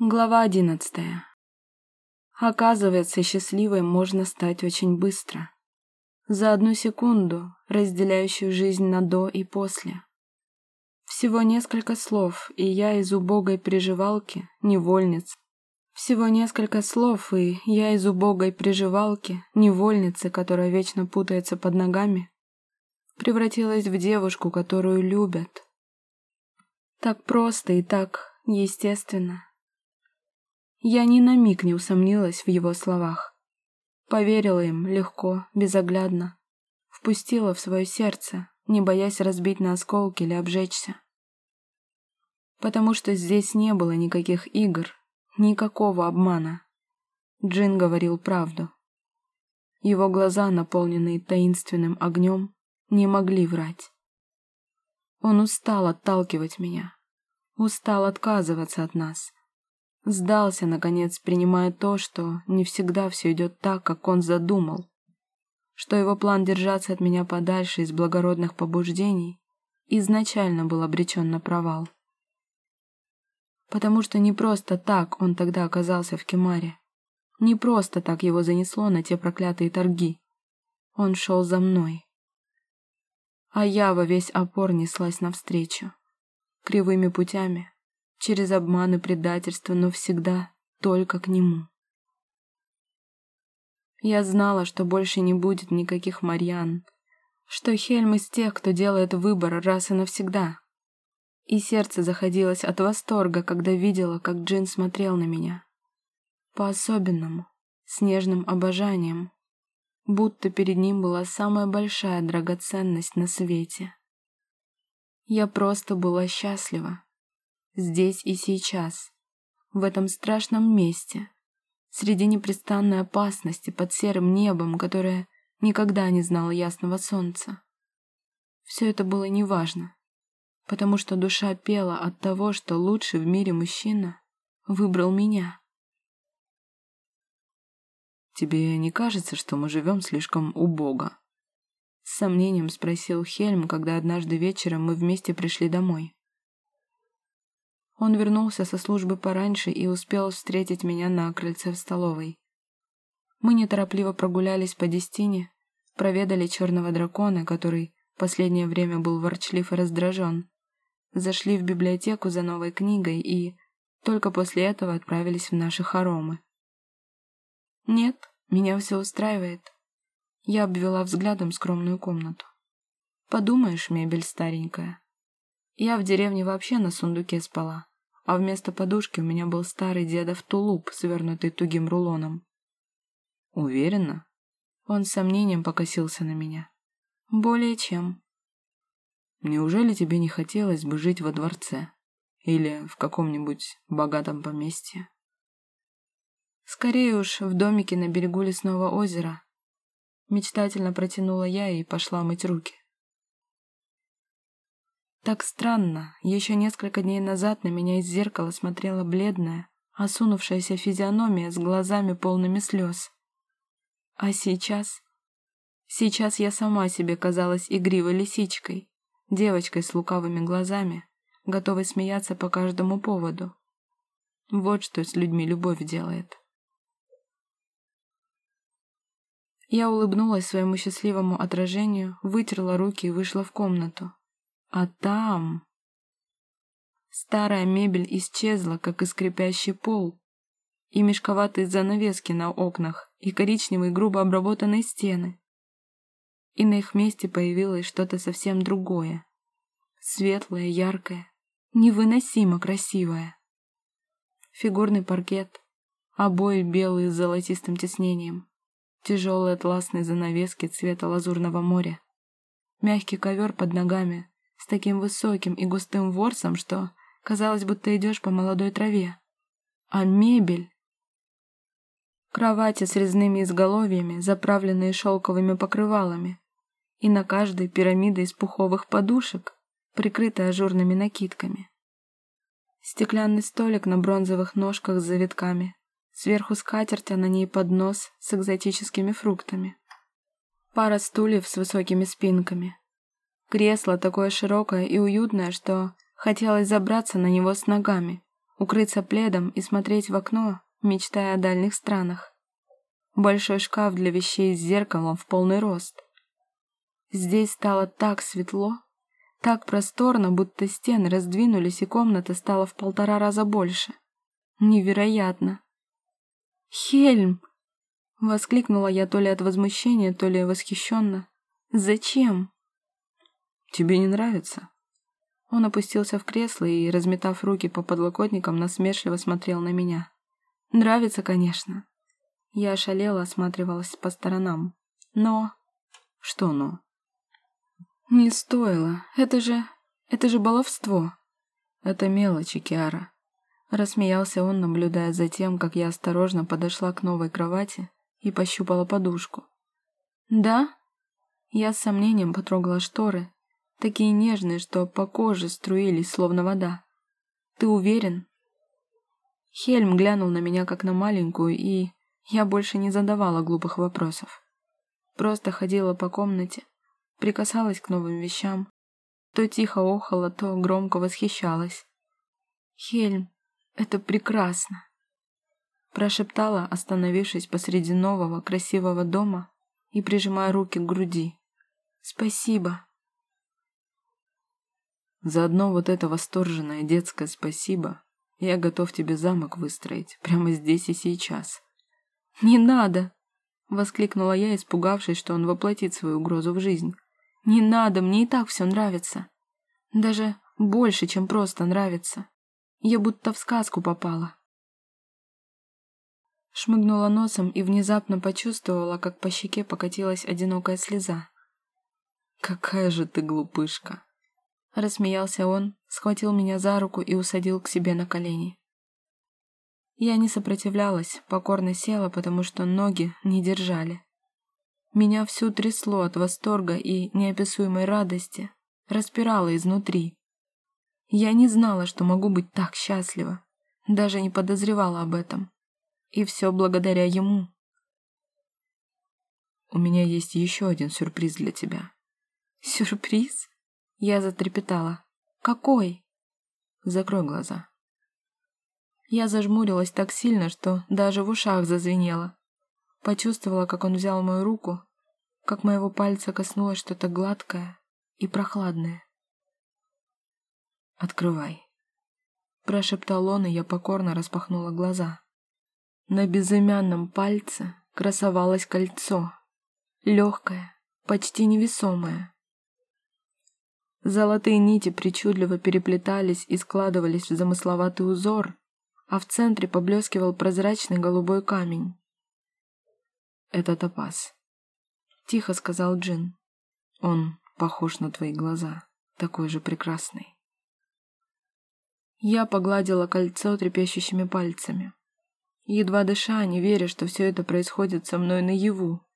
Глава одиннадцатая. Оказывается, счастливой можно стать очень быстро. За одну секунду, разделяющую жизнь на до и после. Всего несколько слов, и я из убогой приживалки, невольниц. Всего несколько слов, и я из убогой приживалки, невольницы, которая вечно путается под ногами, превратилась в девушку, которую любят. Так просто и так естественно. Я ни на миг не усомнилась в его словах. Поверила им легко, безоглядно. Впустила в свое сердце, не боясь разбить на осколки или обжечься. Потому что здесь не было никаких игр, никакого обмана. Джин говорил правду. Его глаза, наполненные таинственным огнем, не могли врать. Он устал отталкивать меня, устал отказываться от нас, Сдался, наконец, принимая то, что не всегда все идет так, как он задумал. Что его план держаться от меня подальше из благородных побуждений изначально был обречен на провал. Потому что не просто так он тогда оказался в Кемаре. Не просто так его занесло на те проклятые торги. Он шел за мной. А я во весь опор неслась навстречу. Кривыми путями, через обман и предательство, но всегда только к нему. Я знала, что больше не будет никаких Марьян, что Хельм из тех, кто делает выбор раз и навсегда. И сердце заходилось от восторга, когда видела, как Джин смотрел на меня. По-особенному, с нежным обожанием, будто перед ним была самая большая драгоценность на свете. Я просто была счастлива здесь и сейчас, в этом страшном месте, среди непрестанной опасности под серым небом, которое никогда не знало ясного солнца. Все это было неважно, потому что душа пела от того, что лучший в мире мужчина выбрал меня. «Тебе не кажется, что мы живем слишком убого?» С сомнением спросил Хельм, когда однажды вечером мы вместе пришли домой. Он вернулся со службы пораньше и успел встретить меня на крыльце в столовой. Мы неторопливо прогулялись по Дестине, проведали черного дракона, который последнее время был ворчлив и раздражен, зашли в библиотеку за новой книгой и только после этого отправились в наши хоромы. Нет, меня все устраивает. Я обвела взглядом скромную комнату. Подумаешь, мебель старенькая. Я в деревне вообще на сундуке спала а вместо подушки у меня был старый дедов тулуп, свернутый тугим рулоном. «Уверена?» Он с сомнением покосился на меня. «Более чем». «Неужели тебе не хотелось бы жить во дворце? Или в каком-нибудь богатом поместье?» «Скорее уж в домике на берегу лесного озера». Мечтательно протянула я и пошла мыть руки. Так странно, еще несколько дней назад на меня из зеркала смотрела бледная, осунувшаяся физиономия с глазами полными слез. А сейчас... Сейчас я сама себе казалась игривой лисичкой, девочкой с лукавыми глазами, готовой смеяться по каждому поводу. Вот что с людьми любовь делает. Я улыбнулась своему счастливому отражению, вытерла руки и вышла в комнату. А там... Старая мебель исчезла, как и скрипящий пол, и мешковатые занавески на окнах, и коричневые грубо обработанные стены. И на их месте появилось что-то совсем другое. Светлое, яркое, невыносимо красивое. Фигурный паркет, обои белые с золотистым тиснением, тяжелые атласные занавески цвета лазурного моря, мягкий ковер под ногами, с таким высоким и густым ворсом, что казалось, будто идешь по молодой траве. А мебель... Кровати с резными изголовьями, заправленные шелковыми покрывалами, и на каждой пирамида из пуховых подушек, прикрытая ажурными накидками. Стеклянный столик на бронзовых ножках с завитками, сверху скатерть, а на ней поднос с экзотическими фруктами. Пара стульев с высокими спинками, Кресло такое широкое и уютное, что хотелось забраться на него с ногами, укрыться пледом и смотреть в окно, мечтая о дальних странах. Большой шкаф для вещей с зеркалом в полный рост. Здесь стало так светло, так просторно, будто стены раздвинулись, и комната стала в полтора раза больше. Невероятно. «Хельм!» — воскликнула я то ли от возмущения, то ли восхищенно. «Зачем?» «Тебе не нравится?» Он опустился в кресло и, разметав руки по подлокотникам, насмешливо смотрел на меня. «Нравится, конечно». Я ошалела, осматривалась по сторонам. «Но...» «Что «но»?» «Не стоило. Это же... это же баловство». «Это мелочи, Киара». Рассмеялся он, наблюдая за тем, как я осторожно подошла к новой кровати и пощупала подушку. «Да?» Я с сомнением потрогала шторы, такие нежные, что по коже струились, словно вода. «Ты уверен?» Хельм глянул на меня, как на маленькую, и я больше не задавала глупых вопросов. Просто ходила по комнате, прикасалась к новым вещам, то тихо охала, то громко восхищалась. «Хельм, это прекрасно!» Прошептала, остановившись посреди нового красивого дома и прижимая руки к груди. «Спасибо!» За одно вот это восторженное детское спасибо я готов тебе замок выстроить прямо здесь и сейчас. «Не надо!» — воскликнула я, испугавшись, что он воплотит свою угрозу в жизнь. «Не надо, мне и так все нравится. Даже больше, чем просто нравится. Я будто в сказку попала». Шмыгнула носом и внезапно почувствовала, как по щеке покатилась одинокая слеза. «Какая же ты глупышка!» Рассмеялся он, схватил меня за руку и усадил к себе на колени. Я не сопротивлялась, покорно села, потому что ноги не держали. Меня всю трясло от восторга и неописуемой радости, распирало изнутри. Я не знала, что могу быть так счастлива, даже не подозревала об этом. И все благодаря ему. «У меня есть еще один сюрприз для тебя». «Сюрприз?» Я затрепетала. «Какой?» «Закрой глаза». Я зажмурилась так сильно, что даже в ушах зазвенело. Почувствовала, как он взял мою руку, как моего пальца коснулось что-то гладкое и прохладное. «Открывай», — прошептал он, и я покорно распахнула глаза. На безымянном пальце красовалось кольцо, легкое, почти невесомое. Золотые нити причудливо переплетались и складывались в замысловатый узор, а в центре поблескивал прозрачный голубой камень. «Это топаз», — тихо сказал Джин. «Он похож на твои глаза, такой же прекрасный». Я погладила кольцо трепещущими пальцами. Едва дыша, не веря, что все это происходит со мной наяву.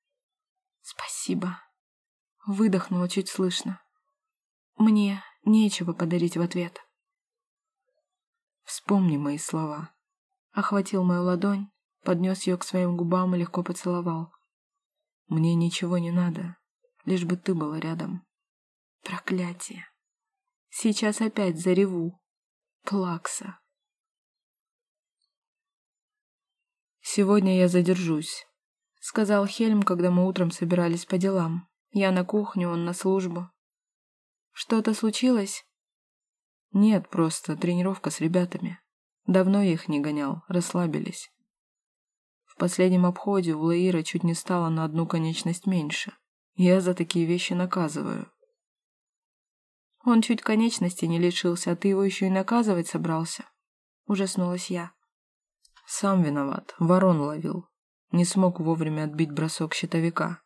«Спасибо», — выдохнула чуть слышно. «Мне нечего подарить в ответ». Вспомни мои слова. Охватил мою ладонь, поднес ее к своим губам и легко поцеловал. Мне ничего не надо, лишь бы ты была рядом. Проклятие. Сейчас опять зареву. Плакса. «Сегодня я задержусь», — сказал Хельм, когда мы утром собирались по делам. Я на кухню, он на службу. «Что-то случилось?» Нет, просто тренировка с ребятами. Давно я их не гонял, расслабились. В последнем обходе у Лаира чуть не стало на одну конечность меньше. Я за такие вещи наказываю. Он чуть конечности не лишился, а ты его еще и наказывать собрался? Ужаснулась я. Сам виноват, ворон ловил. Не смог вовремя отбить бросок щитовика.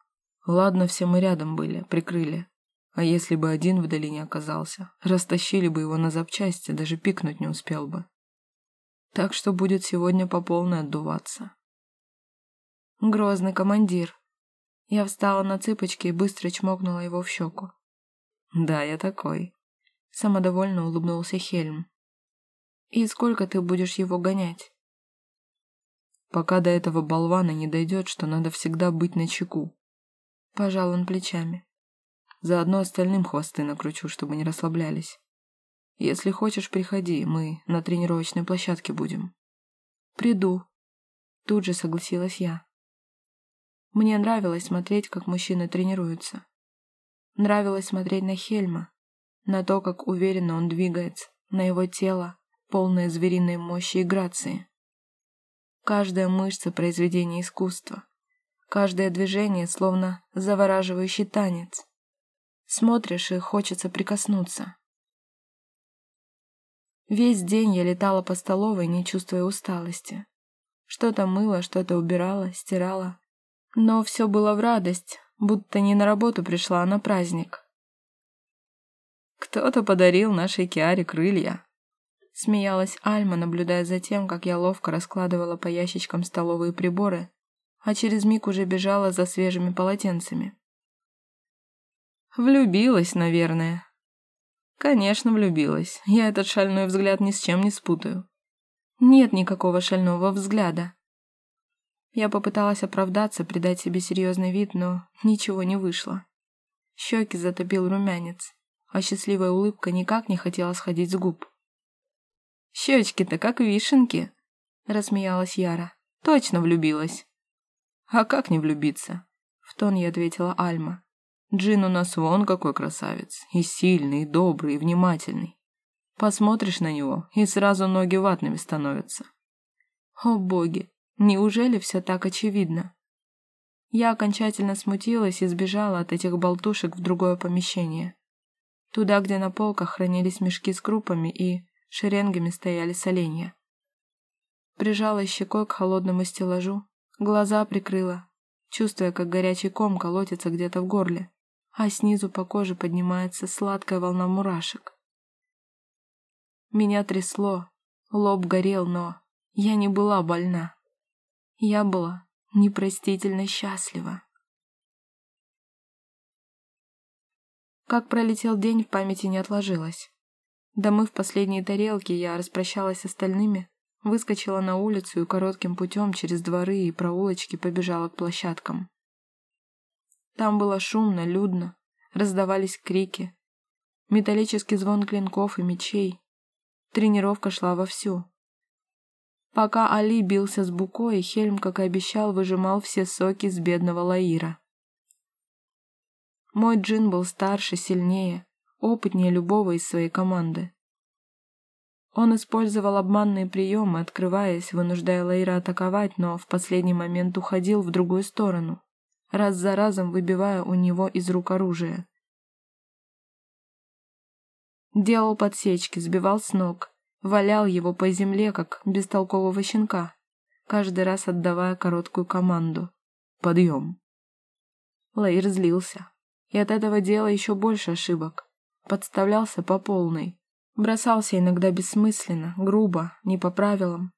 Ладно, все мы рядом были, прикрыли. А если бы один в долине оказался, растащили бы его на запчасти, даже пикнуть не успел бы. Так что будет сегодня по полной отдуваться. Грозный командир. Я встала на цыпочки и быстро чмокнула его в щеку. Да, я такой. Самодовольно улыбнулся Хельм. И сколько ты будешь его гонять? Пока до этого болвана не дойдет, что надо всегда быть на чеку. Пожал он плечами. Заодно остальным хвосты накручу, чтобы не расслаблялись. Если хочешь, приходи, мы на тренировочной площадке будем. Приду. Тут же согласилась я. Мне нравилось смотреть, как мужчины тренируются. Нравилось смотреть на Хельма, на то, как уверенно он двигается, на его тело, полное звериной мощи и грации. Каждая мышца – произведение искусства. Каждое движение словно завораживающий танец. Смотришь и хочется прикоснуться. Весь день я летала по столовой, не чувствуя усталости. Что-то мыла, что-то убирала, стирала. Но все было в радость, будто не на работу пришла, а на праздник. «Кто-то подарил нашей Киаре крылья», — смеялась Альма, наблюдая за тем, как я ловко раскладывала по ящичкам столовые приборы, а через миг уже бежала за свежими полотенцами. «Влюбилась, наверное», Конечно, влюбилась. Я этот шальной взгляд ни с чем не спутаю. Нет никакого шального взгляда. Я попыталась оправдаться, придать себе серьезный вид, но ничего не вышло. Щеки затопил румянец, а счастливая улыбка никак не хотела сходить с губ. «Щечки-то как вишенки!» — рассмеялась Яра. «Точно влюбилась!» «А как не влюбиться?» — в тон ей ответила Альма. Джин у нас вон какой красавец. И сильный, и добрый, и внимательный. Посмотришь на него, и сразу ноги ватными становятся. О боги, неужели все так очевидно? Я окончательно смутилась и сбежала от этих болтушек в другое помещение. Туда, где на полках хранились мешки с крупами и шеренгами стояли соленья. Прижала щекой к холодному стеллажу, глаза прикрыла, чувствуя, как горячий ком колотится где-то в горле а снизу по коже поднимается сладкая волна мурашек. Меня трясло, лоб горел, но я не была больна. Я была непростительно счастлива. Как пролетел день, в памяти не отложилось. Домыв последние тарелки, я распрощалась с остальными, выскочила на улицу и коротким путем через дворы и проулочки побежала к площадкам. Там было шумно, людно, раздавались крики. Металлический звон клинков и мечей. Тренировка шла вовсю. Пока Али бился с Букой, Хельм, как и обещал, выжимал все соки с бедного Лаира. Мой джин был старше, сильнее, опытнее любого из своей команды. Он использовал обманные приемы, открываясь, вынуждая Лаира атаковать, но в последний момент уходил в другую сторону раз за разом выбивая у него из рук оружие. Делал подсечки, сбивал с ног, валял его по земле, как бестолкового щенка, каждый раз отдавая короткую команду. «Подъем!» Лаир злился, и от этого дела еще больше ошибок. Подставлялся по полной, бросался иногда бессмысленно, грубо, не по правилам.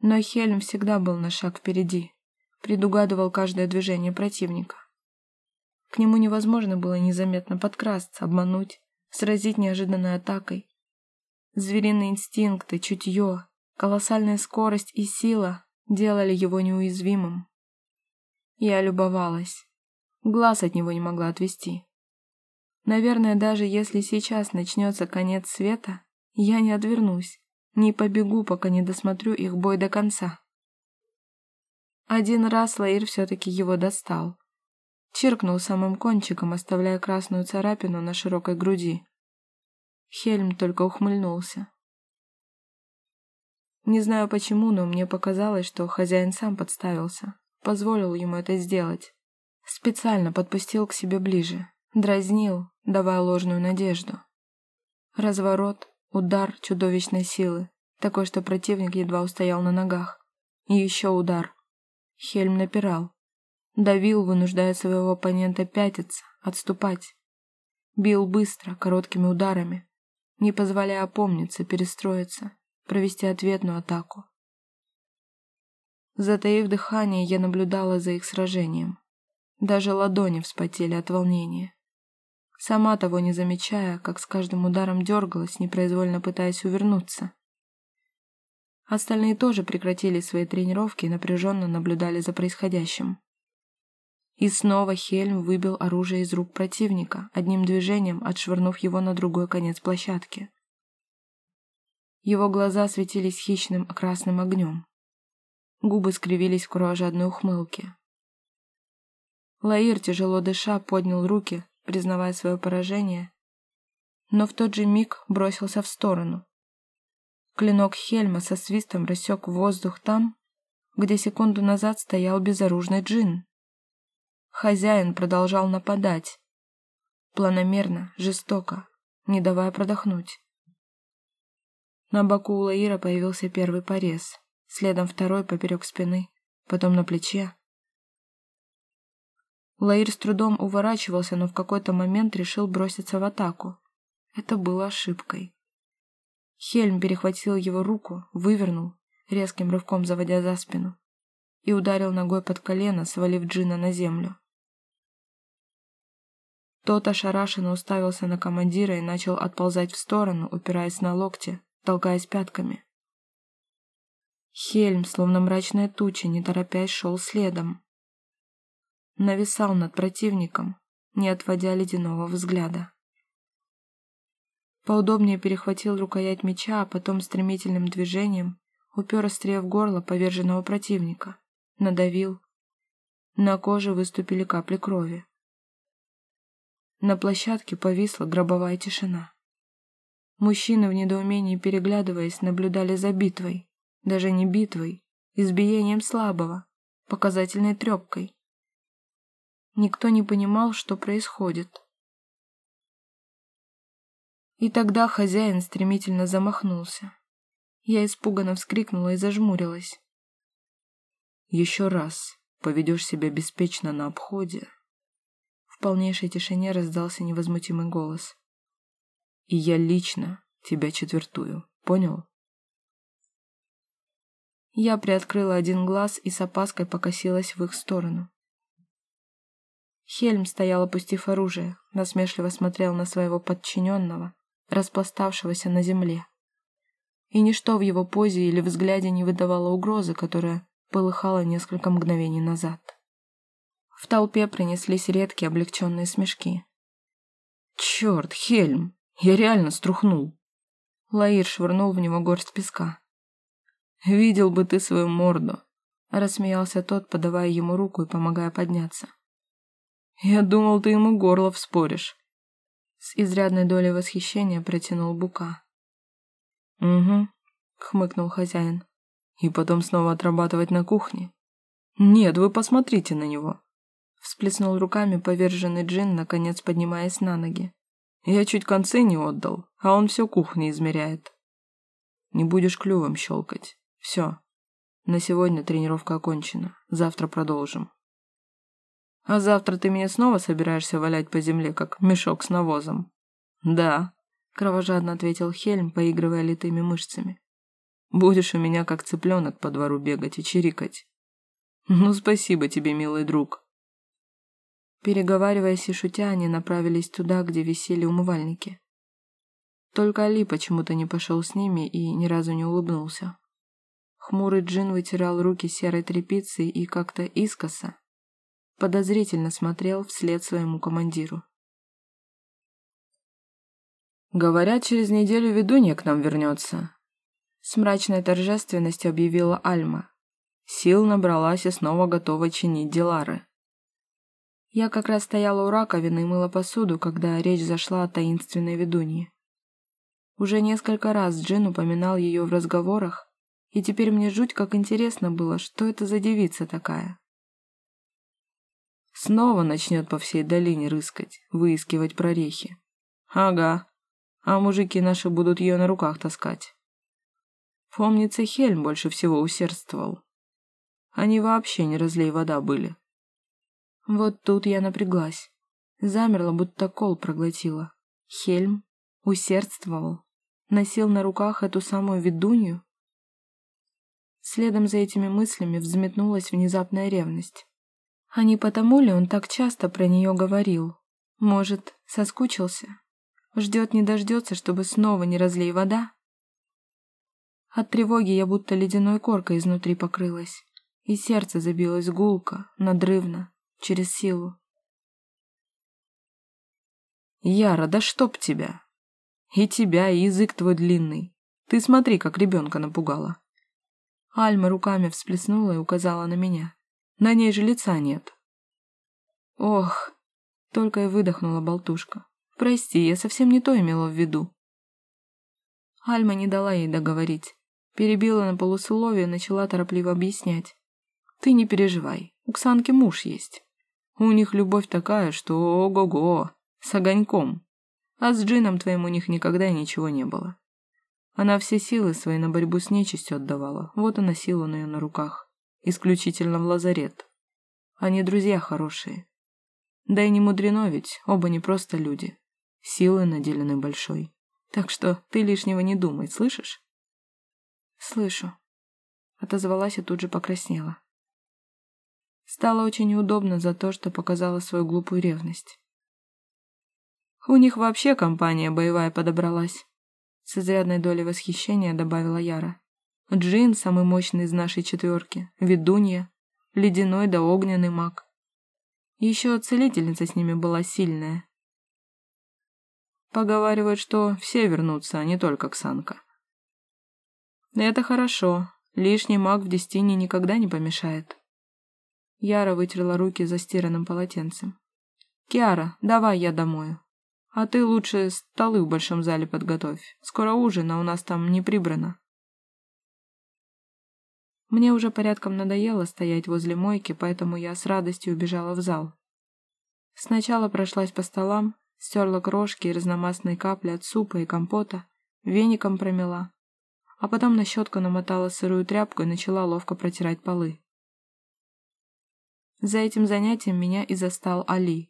Но Хельм всегда был на шаг впереди предугадывал каждое движение противника. К нему невозможно было незаметно подкрасться, обмануть, сразить неожиданной атакой. Звериные инстинкты, чутье, колоссальная скорость и сила делали его неуязвимым. Я любовалась. Глаз от него не могла отвести. Наверное, даже если сейчас начнется конец света, я не отвернусь, не побегу, пока не досмотрю их бой до конца. Один раз Лаир все-таки его достал. Чиркнул самым кончиком, оставляя красную царапину на широкой груди. Хельм только ухмыльнулся. Не знаю почему, но мне показалось, что хозяин сам подставился, позволил ему это сделать. Специально подпустил к себе ближе, дразнил, давая ложную надежду. Разворот, удар чудовищной силы, такой, что противник едва устоял на ногах. И еще удар. Хельм напирал. Давил, вынуждая своего оппонента пятиться, отступать. Бил быстро, короткими ударами, не позволяя опомниться, перестроиться, провести ответную атаку. Затаив дыхание, я наблюдала за их сражением. Даже ладони вспотели от волнения. Сама того не замечая, как с каждым ударом дергалась, непроизвольно пытаясь увернуться. Остальные тоже прекратили свои тренировки и напряженно наблюдали за происходящим. И снова Хельм выбил оружие из рук противника, одним движением отшвырнув его на другой конец площадки. Его глаза светились хищным красным огнем. Губы скривились в кровожадной ухмылке. Лаир, тяжело дыша, поднял руки, признавая свое поражение, но в тот же миг бросился в сторону. Клинок Хельма со свистом рассек воздух там, где секунду назад стоял безоружный джин. Хозяин продолжал нападать. Планомерно, жестоко, не давая продохнуть. На боку у Лаира появился первый порез, следом второй поперек спины, потом на плече. Лаир с трудом уворачивался, но в какой-то момент решил броситься в атаку. Это было ошибкой. Хельм перехватил его руку, вывернул, резким рывком заводя за спину, и ударил ногой под колено, свалив Джина на землю. Тот ошарашенно уставился на командира и начал отползать в сторону, упираясь на локти, толкаясь пятками. Хельм, словно мрачная туча, не торопясь, шел следом. Нависал над противником, не отводя ледяного взгляда. Поудобнее перехватил рукоять меча, а потом стремительным движением упер острее в горло поверженного противника. Надавил. На коже выступили капли крови. На площадке повисла гробовая тишина. Мужчины в недоумении переглядываясь наблюдали за битвой. Даже не битвой, избиением слабого, показательной трепкой. Никто не понимал, что происходит. И тогда хозяин стремительно замахнулся. Я испуганно вскрикнула и зажмурилась. «Еще раз поведешь себя беспечно на обходе». В полнейшей тишине раздался невозмутимый голос. «И я лично тебя четвертую, понял?» Я приоткрыла один глаз и с опаской покосилась в их сторону. Хельм стоял, опустив оружие, насмешливо смотрел на своего подчиненного, распластавшегося на земле. И ничто в его позе или взгляде не выдавало угрозы, которая полыхала несколько мгновений назад. В толпе принеслись редкие облегченные смешки. «Черт, Хельм, я реально струхнул!» Лаир швырнул в него горсть песка. «Видел бы ты свою морду!» Рассмеялся тот, подавая ему руку и помогая подняться. «Я думал, ты ему горло вспоришь. С изрядной долей восхищения протянул Бука. «Угу», — хмыкнул хозяин. «И потом снова отрабатывать на кухне?» «Нет, вы посмотрите на него!» Всплеснул руками поверженный джин, наконец поднимаясь на ноги. «Я чуть концы не отдал, а он все кухни измеряет. Не будешь клювом щелкать. Все. На сегодня тренировка окончена. Завтра продолжим». А завтра ты меня снова собираешься валять по земле, как мешок с навозом? Да, кровожадно ответил Хельм, поигрывая литыми мышцами. Будешь у меня как цыпленок по двору бегать и чирикать. Ну, спасибо тебе, милый друг. Переговариваясь и шутя, они направились туда, где висели умывальники. Только Али почему-то не пошел с ними и ни разу не улыбнулся. Хмурый джин вытирал руки серой тряпицей и как-то искоса, подозрительно смотрел вслед своему командиру. «Говорят, через неделю ведунья к нам вернется», — с мрачной торжественностью объявила Альма. Сил набралась и снова готова чинить Дилары. Я как раз стояла у раковины и мыла посуду, когда речь зашла о таинственной ведунье. Уже несколько раз Джин упоминал ее в разговорах, и теперь мне жуть как интересно было, что это за девица такая. Снова начнет по всей долине рыскать, выискивать прорехи. Ага, а мужики наши будут ее на руках таскать. Помнится, Хельм больше всего усердствовал. Они вообще не разлей вода были. Вот тут я напряглась. Замерла, будто кол проглотила. Хельм усердствовал. Носил на руках эту самую ведунью. Следом за этими мыслями взметнулась внезапная ревность. А не потому ли он так часто про нее говорил? Может, соскучился? Ждет не дождется, чтобы снова не разлей вода? От тревоги я будто ледяной коркой изнутри покрылась, и сердце забилось гулко, надрывно, через силу. «Яра, да чтоб тебя! И тебя, и язык твой длинный! Ты смотри, как ребенка напугала. Альма руками всплеснула и указала на меня. На ней же лица нет. Ох, только и выдохнула болтушка. Прости, я совсем не то имела в виду. Альма не дала ей договорить. Перебила на полусловие начала торопливо объяснять. Ты не переживай, у Ксанки муж есть. У них любовь такая, что ого-го, с огоньком. А с Джином твоим у них никогда ничего не было. Она все силы свои на борьбу с нечистью отдавала, вот и носил он ее на руках. Исключительно в лазарет. Они друзья хорошие. Да и не мудрено ведь, оба не просто люди. Силы наделены большой. Так что ты лишнего не думай, слышишь? Слышу. Отозвалась и тут же покраснела. Стало очень неудобно за то, что показала свою глупую ревность. У них вообще компания боевая подобралась. С изрядной долей восхищения добавила Яра. Джин самый мощный из нашей четверки, ведунья, ледяной да огненный маг. Еще целительница с ними была сильная. Поговаривают, что все вернутся, а не только Ксанка. Это хорошо. Лишний маг в Дестине никогда не помешает. Яра вытерла руки застиранным полотенцем. «Киара, давай я домой. А ты лучше столы в большом зале подготовь. Скоро ужин, а у нас там не прибрано». Мне уже порядком надоело стоять возле мойки, поэтому я с радостью убежала в зал. Сначала прошлась по столам, стерла крошки и разномастные капли от супа и компота, веником промела, а потом на щетку намотала сырую тряпку и начала ловко протирать полы. За этим занятием меня и застал Али.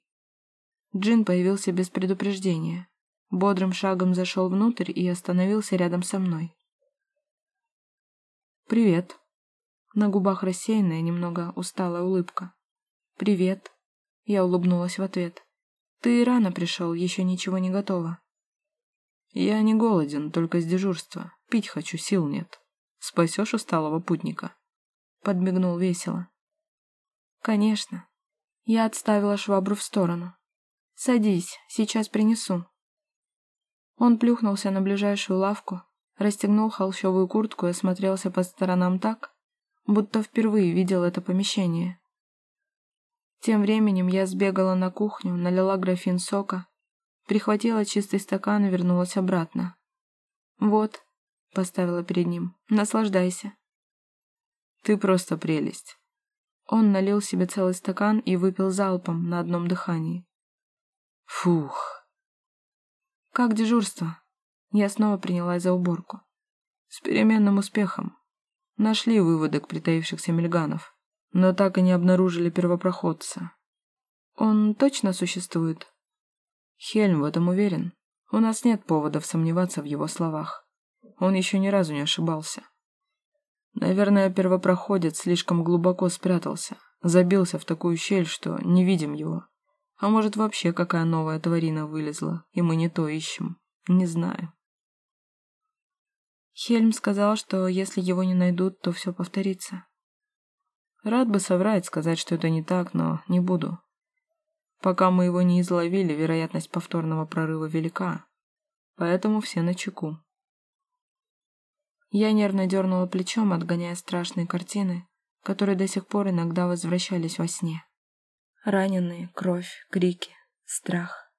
Джин появился без предупреждения. Бодрым шагом зашел внутрь и остановился рядом со мной. «Привет». На губах рассеянная, немного усталая улыбка. «Привет». Я улыбнулась в ответ. «Ты рано пришел, еще ничего не готово». «Я не голоден, только с дежурства. Пить хочу, сил нет. Спасешь усталого путника?» Подмигнул весело. «Конечно». Я отставила швабру в сторону. «Садись, сейчас принесу». Он плюхнулся на ближайшую лавку, расстегнул холщовую куртку и осмотрелся по сторонам так, будто впервые видел это помещение. Тем временем я сбегала на кухню, налила графин сока, прихватила чистый стакан и вернулась обратно. «Вот», — поставила перед ним, — «наслаждайся». «Ты просто прелесть». Он налил себе целый стакан и выпил залпом на одном дыхании. Фух. Как дежурство? Я снова принялась за уборку. С переменным успехом. Нашли выводок притаившихся мельганов, но так и не обнаружили первопроходца. Он точно существует? Хельм в этом уверен. У нас нет поводов сомневаться в его словах. Он еще ни разу не ошибался. Наверное, первопроходец слишком глубоко спрятался, забился в такую щель, что не видим его. А может, вообще какая новая тварина вылезла, и мы не то ищем. Не знаю. Хельм сказал, что если его не найдут, то все повторится. Рад бы соврать, сказать, что это не так, но не буду. Пока мы его не изловили, вероятность повторного прорыва велика. Поэтому все на чеку. Я нервно дернула плечом, отгоняя страшные картины, которые до сих пор иногда возвращались во сне. Раненые, кровь, крики, страх.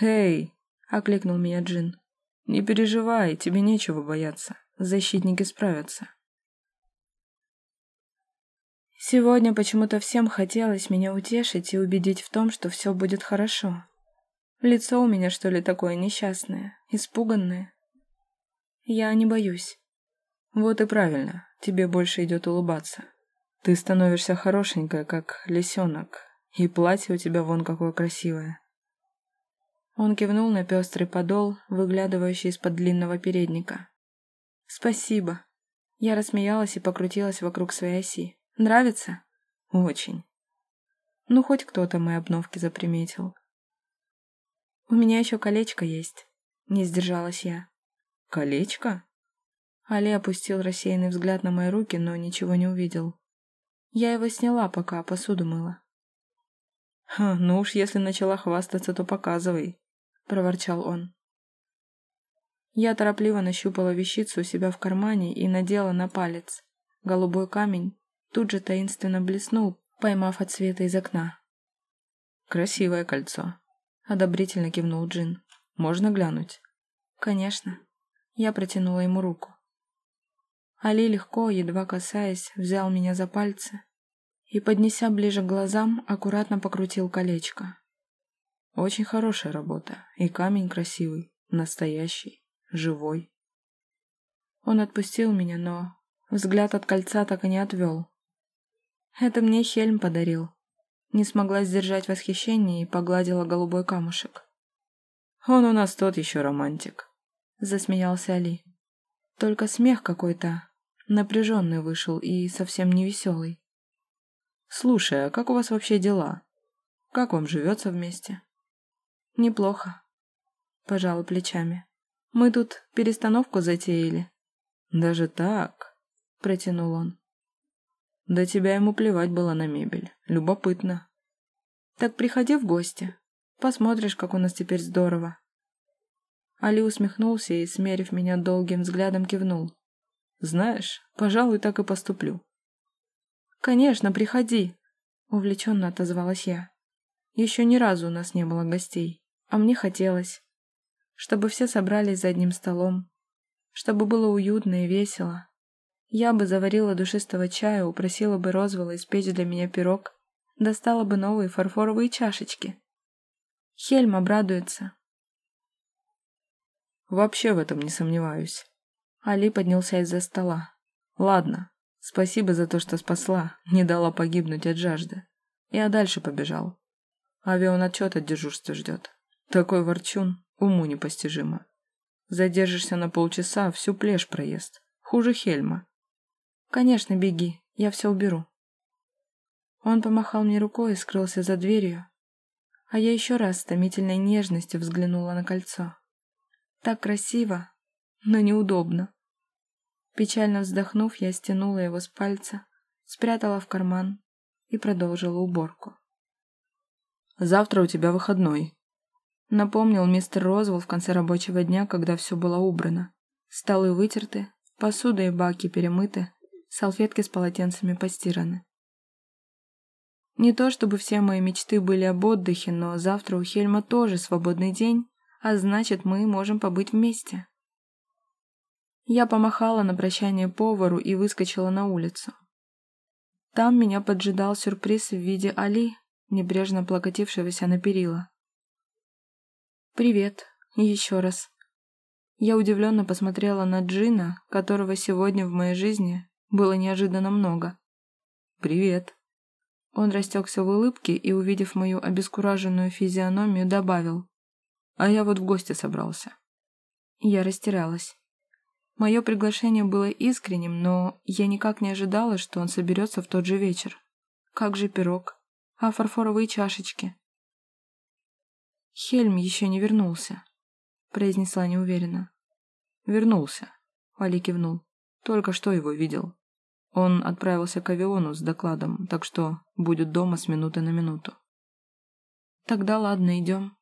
«Эй!» — окликнул меня Джин. «Не переживай, тебе нечего бояться. Защитники справятся». Сегодня почему-то всем хотелось меня утешить и убедить в том, что все будет хорошо. Лицо у меня, что ли, такое несчастное, испуганное? Я не боюсь. Вот и правильно, тебе больше идет улыбаться. Ты становишься хорошенькая, как лисенок, и платье у тебя вон какое красивое. Он кивнул на пестрый подол, выглядывающий из-под длинного передника. «Спасибо». Я рассмеялась и покрутилась вокруг своей оси. «Нравится?» «Очень». Ну, хоть кто-то мои обновки заприметил. «У меня еще колечко есть», — не сдержалась я. «Колечко?» Али опустил рассеянный взгляд на мои руки, но ничего не увидел. Я его сняла, пока посуду мыла. «Ха, ну уж если начала хвастаться, то показывай», — проворчал он. Я торопливо нащупала вещицу у себя в кармане и надела на палец. Голубой камень тут же таинственно блеснул, поймав от света из окна. «Красивое кольцо», — одобрительно кивнул Джин. «Можно глянуть?» «Конечно». Я протянула ему руку. Али легко, едва касаясь, взял меня за пальцы и, поднеся ближе к глазам, аккуратно покрутил колечко. Очень хорошая работа, и камень красивый, настоящий, живой. Он отпустил меня, но взгляд от кольца так и не отвел. Это мне Хельм подарил. Не смогла сдержать восхищение и погладила голубой камушек. «Он у нас тот еще романтик», — засмеялся Али. Только смех какой-то напряженный вышел и совсем не веселый. «Слушай, а как у вас вообще дела? Как вам живется вместе?» «Неплохо», — пожала плечами. «Мы тут перестановку затеяли». «Даже так?» — протянул он. Да тебя ему плевать было на мебель. Любопытно. Так приходи в гости. Посмотришь, как у нас теперь здорово. Али усмехнулся и, смерив меня долгим взглядом, кивнул. Знаешь, пожалуй, так и поступлю. Конечно, приходи, увлеченно отозвалась я. Еще ни разу у нас не было гостей, а мне хотелось, чтобы все собрались за одним столом, чтобы было уютно и весело, я бы заварила душистого чая, упросила бы Розвелла испечь для меня пирог, достала бы новые фарфоровые чашечки. Хельм обрадуется. Вообще в этом не сомневаюсь. Али поднялся из-за стола. Ладно, спасибо за то, что спасла, не дала погибнуть от жажды. Я дальше побежал. Авианотчет от дежурства ждет. Такой ворчун, уму непостижимо. Задержишься на полчаса, всю плешь проезд. Хуже Хельма. «Конечно, беги, я все уберу». Он помахал мне рукой и скрылся за дверью, а я еще раз с томительной нежностью взглянула на кольцо. Так красиво, но неудобно. Печально вздохнув, я стянула его с пальца, спрятала в карман и продолжила уборку. «Завтра у тебя выходной», — напомнил мистер Розвелл в конце рабочего дня, когда все было убрано. Столы вытерты, посуда и баки перемыты, салфетки с полотенцами постираны. Не то чтобы все мои мечты были об отдыхе, но завтра у Хельма тоже свободный день, а значит, мы можем побыть вместе. Я помахала на прощание повару и выскочила на улицу. Там меня поджидал сюрприз в виде Али, небрежно плакатившегося на перила. «Привет. Еще раз». Я удивленно посмотрела на Джина, которого сегодня в моей жизни было неожиданно много. «Привет». Он растекся в улыбке и, увидев мою обескураженную физиономию, добавил. «А я вот в гости собрался». Я растерялась. Мое приглашение было искренним, но я никак не ожидала, что он соберется в тот же вечер. Как же пирог? А фарфоровые чашечки? Хельм еще не вернулся, произнесла неуверенно. Вернулся, Али кивнул. Только что его видел. Он отправился к авиону с докладом, так что будет дома с минуты на минуту. Тогда ладно, идем.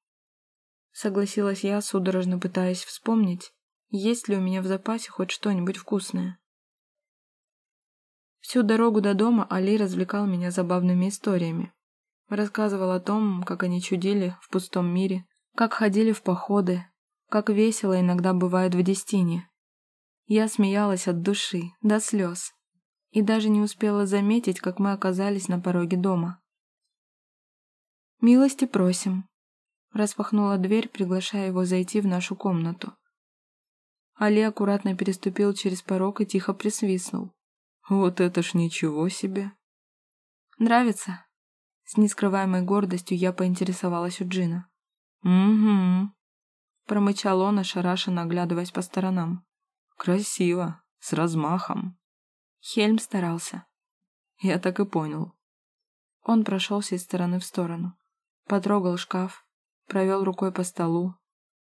Согласилась я, судорожно пытаясь вспомнить, есть ли у меня в запасе хоть что-нибудь вкусное. Всю дорогу до дома Али развлекал меня забавными историями. Рассказывал о том, как они чудили в пустом мире, как ходили в походы, как весело иногда бывает в Дестине. Я смеялась от души, до слез и даже не успела заметить, как мы оказались на пороге дома. «Милости просим», — распахнула дверь, приглашая его зайти в нашу комнату. Али аккуратно переступил через порог и тихо присвистнул. «Вот это ж ничего себе!» «Нравится?» С нескрываемой гордостью я поинтересовалась у Джина. «Угу», — промычал он, ошарашенно оглядываясь по сторонам. «Красиво, с размахом». Хельм старался. Я так и понял. Он прошелся из стороны в сторону. Потрогал шкаф, провел рукой по столу,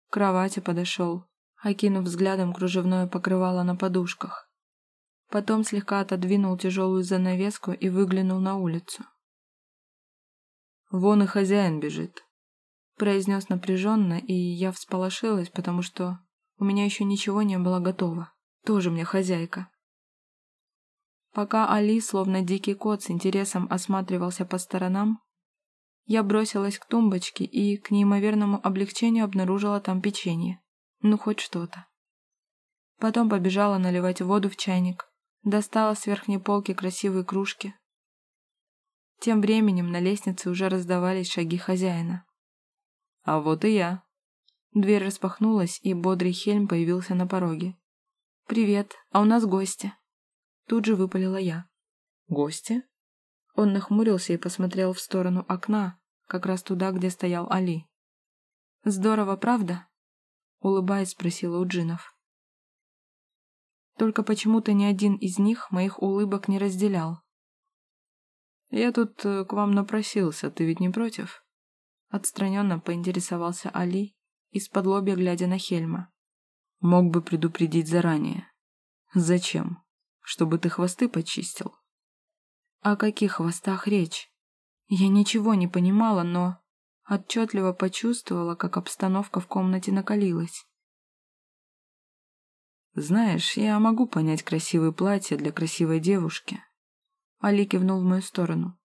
к кровати подошел, окинув взглядом кружевное покрывало на подушках. Потом слегка отодвинул тяжелую занавеску и выглянул на улицу. «Вон и хозяин бежит», — произнес напряженно, и я всполошилась, потому что У меня еще ничего не было готово. Тоже мне хозяйка. Пока Али, словно дикий кот, с интересом осматривался по сторонам, я бросилась к тумбочке и, к неимоверному облегчению, обнаружила там печенье. Ну, хоть что-то. Потом побежала наливать воду в чайник, достала с верхней полки красивые кружки. Тем временем на лестнице уже раздавались шаги хозяина. «А вот и я». Дверь распахнулась, и бодрый Хельм появился на пороге. «Привет, а у нас гости». Тут же выпалила я. «Гости?» Он нахмурился и посмотрел в сторону окна, как раз туда, где стоял Али. «Здорово, правда?» Улыбаясь, спросила у джинов. Только почему-то ни один из них моих улыбок не разделял. «Я тут э, к вам напросился, ты ведь не против?» Отстраненно поинтересовался Али, из-под лобья глядя на Хельма. «Мог бы предупредить заранее. Зачем? Чтобы ты хвосты почистил?» О каких хвостах речь? Я ничего не понимала, но отчетливо почувствовала, как обстановка в комнате накалилась. «Знаешь, я могу понять красивое платье для красивой девушки». Али кивнул в мою сторону.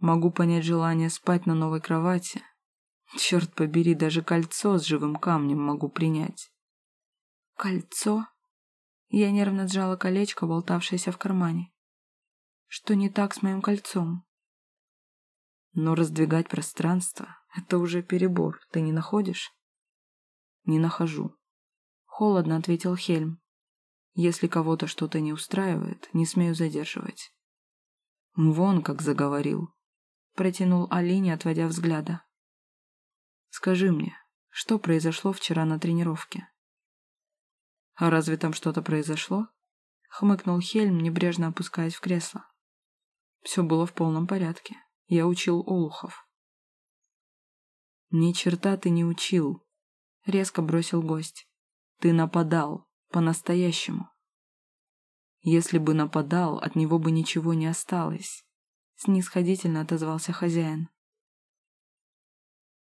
«Могу понять желание спать на новой кровати. Черт побери, даже кольцо с живым камнем могу принять». «Кольцо?» Я нервно сжала колечко, болтавшееся в кармане. Что не так с моим кольцом? Но раздвигать пространство — это уже перебор, ты не находишь? Не нахожу. Холодно ответил Хельм. Если кого-то что-то не устраивает, не смею задерживать. Вон как заговорил. Протянул Алине, отводя взгляда. Скажи мне, что произошло вчера на тренировке? А разве там что-то произошло? Хмыкнул Хельм, небрежно опускаясь в кресло. Все было в полном порядке. Я учил олухов. «Ни черта ты не учил», — резко бросил гость. «Ты нападал. По-настоящему». «Если бы нападал, от него бы ничего не осталось», — снисходительно отозвался хозяин.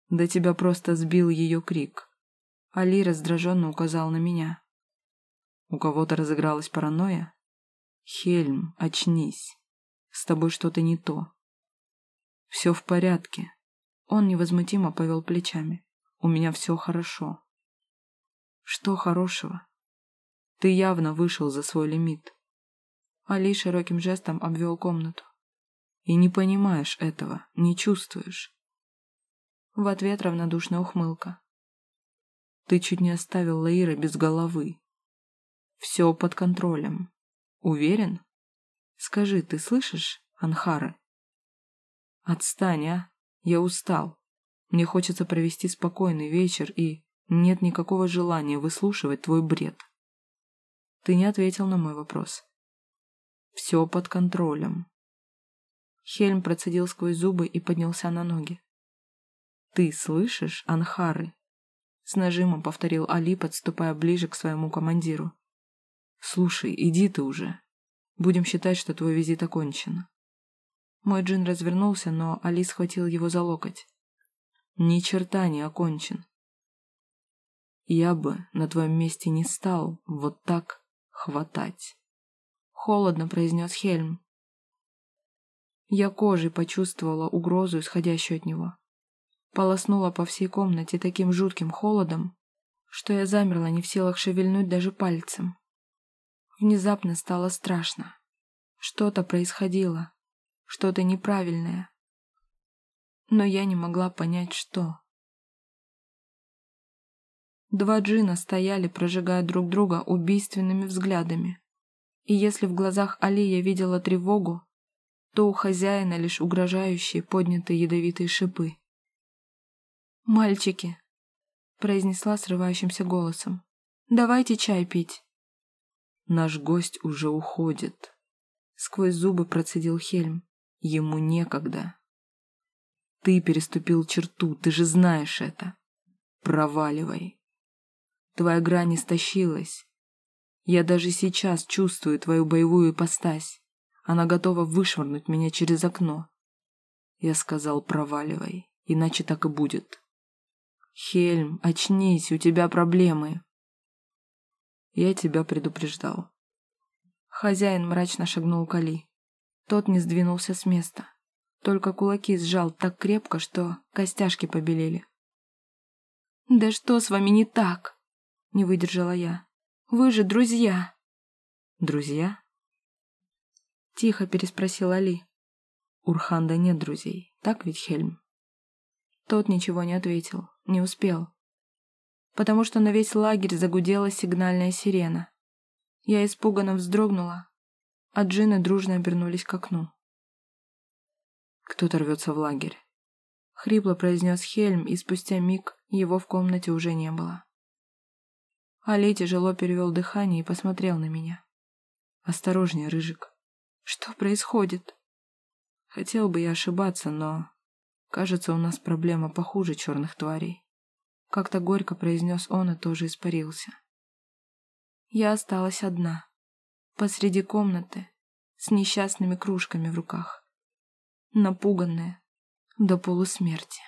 «Да тебя просто сбил ее крик». Али раздраженно указал на меня. «У кого-то разыгралась паранойя?» «Хельм, очнись. С тобой что-то не то. Все в порядке. Он невозмутимо повел плечами. У меня все хорошо. Что хорошего? Ты явно вышел за свой лимит. Али широким жестом обвел комнату. И не понимаешь этого, не чувствуешь. В ответ равнодушная ухмылка. Ты чуть не оставил Лаира без головы. Все под контролем. Уверен? Скажи, ты слышишь, Анхары? Отстань, а? Я устал. Мне хочется провести спокойный вечер и нет никакого желания выслушивать твой бред. Ты не ответил на мой вопрос. Все под контролем. Хельм процедил сквозь зубы и поднялся на ноги. «Ты слышишь, Анхары?» С нажимом повторил Али, подступая ближе к своему командиру. «Слушай, иди ты уже. Будем считать, что твой визит окончен. Мой джин развернулся, но Али схватил его за локоть. Ни черта не окончен. Я бы на твоем месте не стал вот так хватать. Холодно произнес Хельм. Я кожей почувствовала угрозу, исходящую от него. Полоснула по всей комнате таким жутким холодом, что я замерла не в силах шевельнуть даже пальцем. Внезапно стало страшно. Что-то происходило, что-то неправильное. Но я не могла понять, что. Два джина стояли, прожигая друг друга убийственными взглядами. И если в глазах Али я видела тревогу, то у хозяина лишь угрожающие поднятые ядовитые шипы. «Мальчики», — произнесла срывающимся голосом, — «давайте чай пить». Наш гость уже уходит. Сквозь зубы процедил Хельм. Ему некогда. Ты переступил черту, ты же знаешь это. Проваливай. Твоя грань истощилась. Я даже сейчас чувствую твою боевую ипостась. Она готова вышвырнуть меня через окно. Я сказал, проваливай, иначе так и будет. Хельм, очнись, у тебя проблемы. Я тебя предупреждал. Хозяин мрачно шагнул к Али. Тот не сдвинулся с места. Только кулаки сжал так крепко, что костяшки побелели. «Да что с вами не так?» — не выдержала я. «Вы же друзья!» «Друзья?» Тихо переспросил Али. «Урханда нет друзей, так ведь, Хельм?» Тот ничего не ответил, не успел. Потому что на весь лагерь загудела сигнальная сирена. Я испуганно вздрогнула, а джины дружно обернулись к окну. «Кто-то рвется в лагерь», — хрипло произнес Хельм, и спустя миг его в комнате уже не было. Али тяжело перевел дыхание и посмотрел на меня. «Осторожнее, Рыжик». «Что происходит?» Хотел бы я ошибаться, но... Кажется, у нас проблема похуже черных тварей. Как-то горько произнес он и тоже испарился. Я осталась одна, посреди комнаты, с несчастными кружками в руках, напуганная до полусмерти.